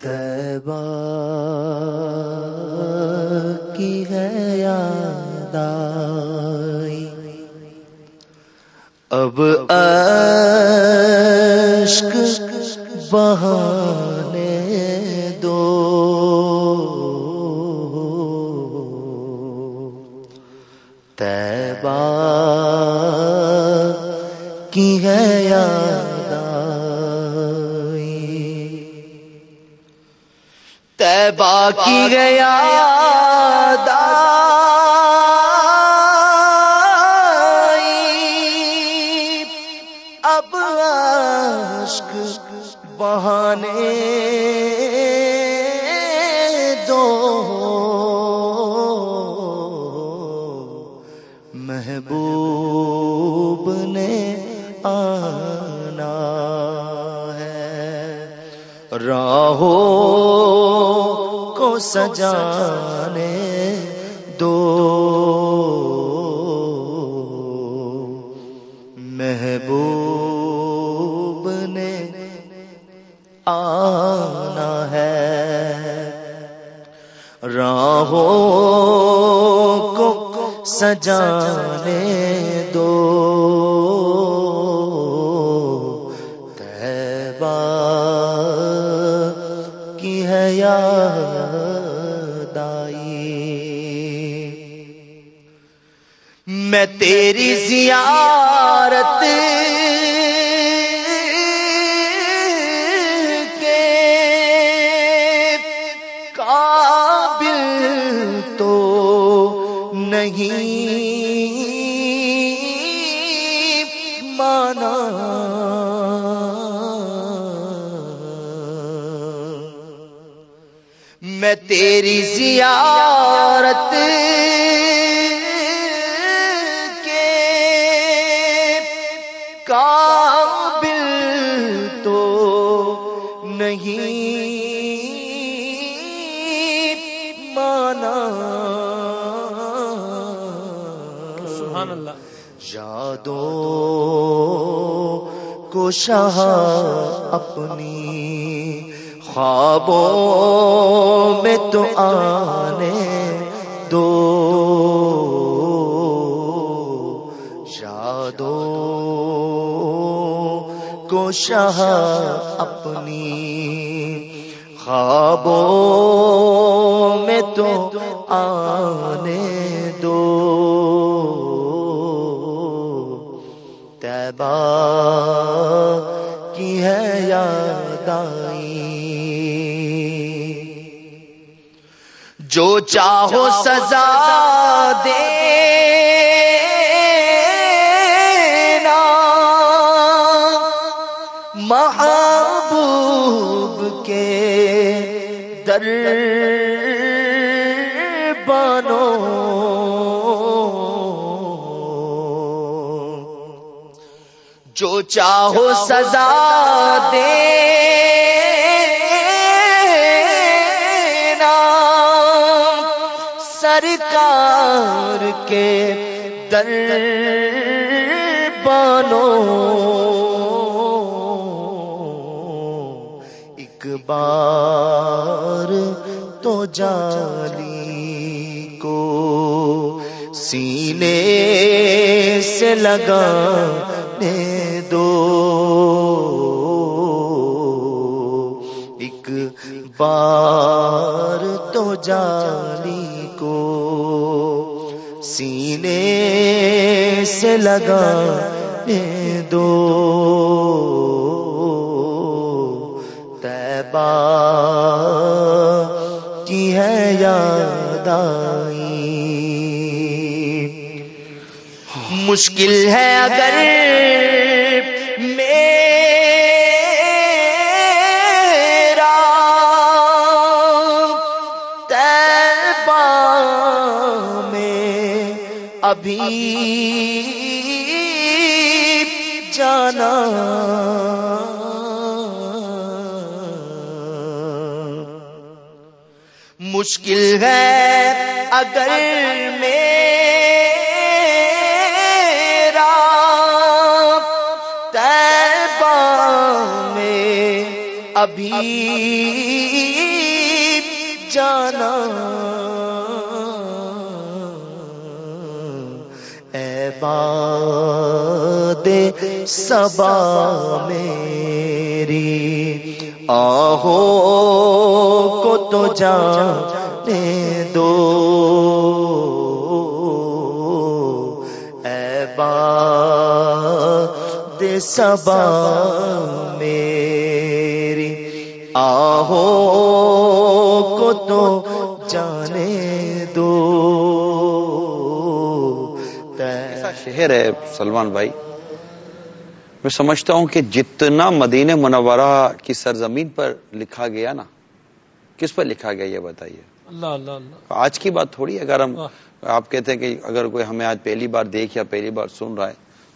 تیبہ کی ہے یاد آئی اب عشق بہانے تیبہ کی ہے اب عشق بہانے راہو کو سجانے دو۔ محبوب نے آنا ہے۔ راہوں کو سجانے دو۔ تیبہ میں تیری زیارت کے قابل تو نہیں مانا۔ میں تیری زیارت نہیں مانا۔ سبحان اللہ۔ یادوں کو شاہ اپنی خوابوں میں تو آنے دو۔ یادوں شاہ اپنی خوابوں میں تو آنے دو۔ تیبہ کی ہے یاد آئی جو چاہو سزا دینا محبوب کے در بنو جو چاہو سزا دینا سرکار کے در بانو بار تو جالی کو سینے سے لگانے دو۔ ایک بار تو جالی کو سینے سے لگانے دو۔ مشکل ہے اگر میرا تیبہ میں ابھی جانا مشکل ہے اگر میرا ابھی جانا۔ اے باد سبا میری آہو کو تو جانے دو۔ اے باد سبا میری آہو کو تو جانے دو۔ ایسا شہر ہے سلمان بھائی۔ میں سمجھتا ہوں کہ جتنا مدینہ منورہ کی سرزمین پر لکھا گیا نا کس پر لکھا گیا یہ بتائیے؟ اللہ اللہ اللہ۔ آج کی بات تھوڑی ہے اگر ہم۔ آپ کہتے ہیں کہ اگر کوئی ہمیں آج پہلی بار دیکھ یا پہلی بار سن رہا ہے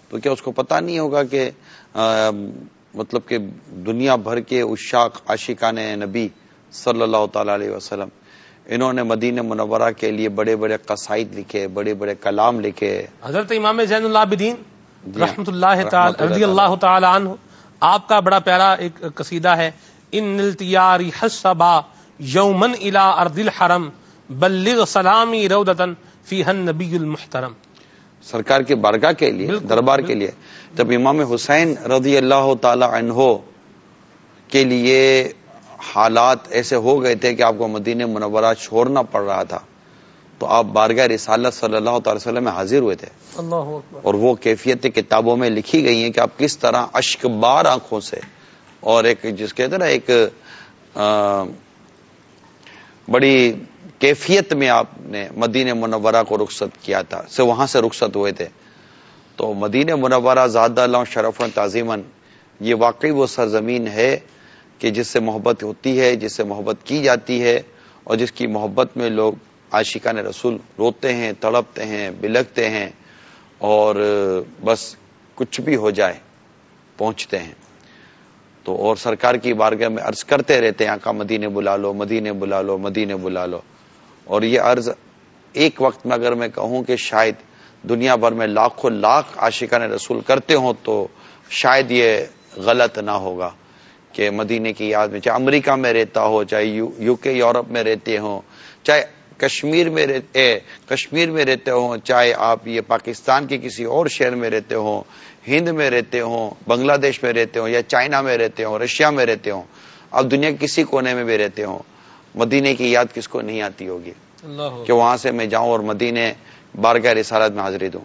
تو کیا اس کو پتا نہیں ہوگا کہ مطلب کہ دنیا بھر کے اشاق عاشقان نبی صلی اللہ تعالی علیہ وسلم انہوں نے مدینہ منورہ کے لیے بڑے بڑے قصائد لکھے بڑے بڑے کلام لکھے حضرت امام زین العابدین جی ہاں۔ رحمت اللہ تعالی اللہ رضی اللہ تعالی عنہ آپ کا بڑا پیارا ایک قصیدہ ہے ان التیاری حسبا یومن الى ارض الحرم بلغ سلامی رودتن فی النبی المحترم سرکار کے بارگاہ کے لیے دربار کے۔ لیے۔ جب امام حسین رضی اللہ تعالی عنہ کے لیے حالات ایسے ہو گئے تھے کہ آپ کو مدینہ منورہ چھوڑنا پڑ رہا تھا تو آپ بارگاہ رسالت صلی اللہ تعالی وسلم میں حاضر ہوئے تھے۔ اللہ اکبر۔ اور وہ کیفیت کتابوں میں لکھی گئی ہیں کہ آپ کس طرح اشک بار آنکھوں سے اور ایک جس کہتے نا ایک بڑی کیفیت میں آپ نے مدینہ منورہ کو رخصت کیا تھا سے وہاں سے رخصت ہوئے تھے۔ تو مدینہ منورہ زادہ اللہ شرف تعظیمن یہ واقعی وہ سرزمین ہے کہ جس سے محبت ہوتی ہے، جس سے محبت کی جاتی ہے اور جس کی محبت میں لوگ عاشقان رسول روتے ہیں، تڑپتے ہیں بلکتے ہیں اور بس کچھ بھی ہو جائے، پہنچتے ہیں۔ تو اور سرکار کی بارگاہ میں عرض کرتے رہتے ہیں، آقا مدینے بلا لو مدینے بلا لو مدینے بلا لو۔ اور یہ عرض ایک وقت میں اگر میں کہوں کہ شاید دنیا بھر میں لاکھوں لاکھ عاشقان رسول کرتے ہوں تو شاید یہ غلط نہ ہوگا کہ مدینے کی یاد میں چاہے امریکہ میں رہتا ہو، چاہے یو کے یورپ میں رہتے ہوں، چاہے کشمیر میں رہتے کشمیر میں رہتے ہوں، چاہے آپ یہ پاکستان کے کسی اور شہر میں رہتے ہوں، ہند میں رہتے ہوں، بنگلہ دیش میں رہتے ہوں یا چائنا میں رہتے ہوں، رشیا میں رہتے ہوں اب دنیا کے کسی کونے میں بھی رہتے ہوں مدینے کی یاد کس کو نہیں آتی ہوگی اللہ کہ وہاں سے میں جاؤں اور مدینے بارگاہ رسالت میں حاضری دوں۔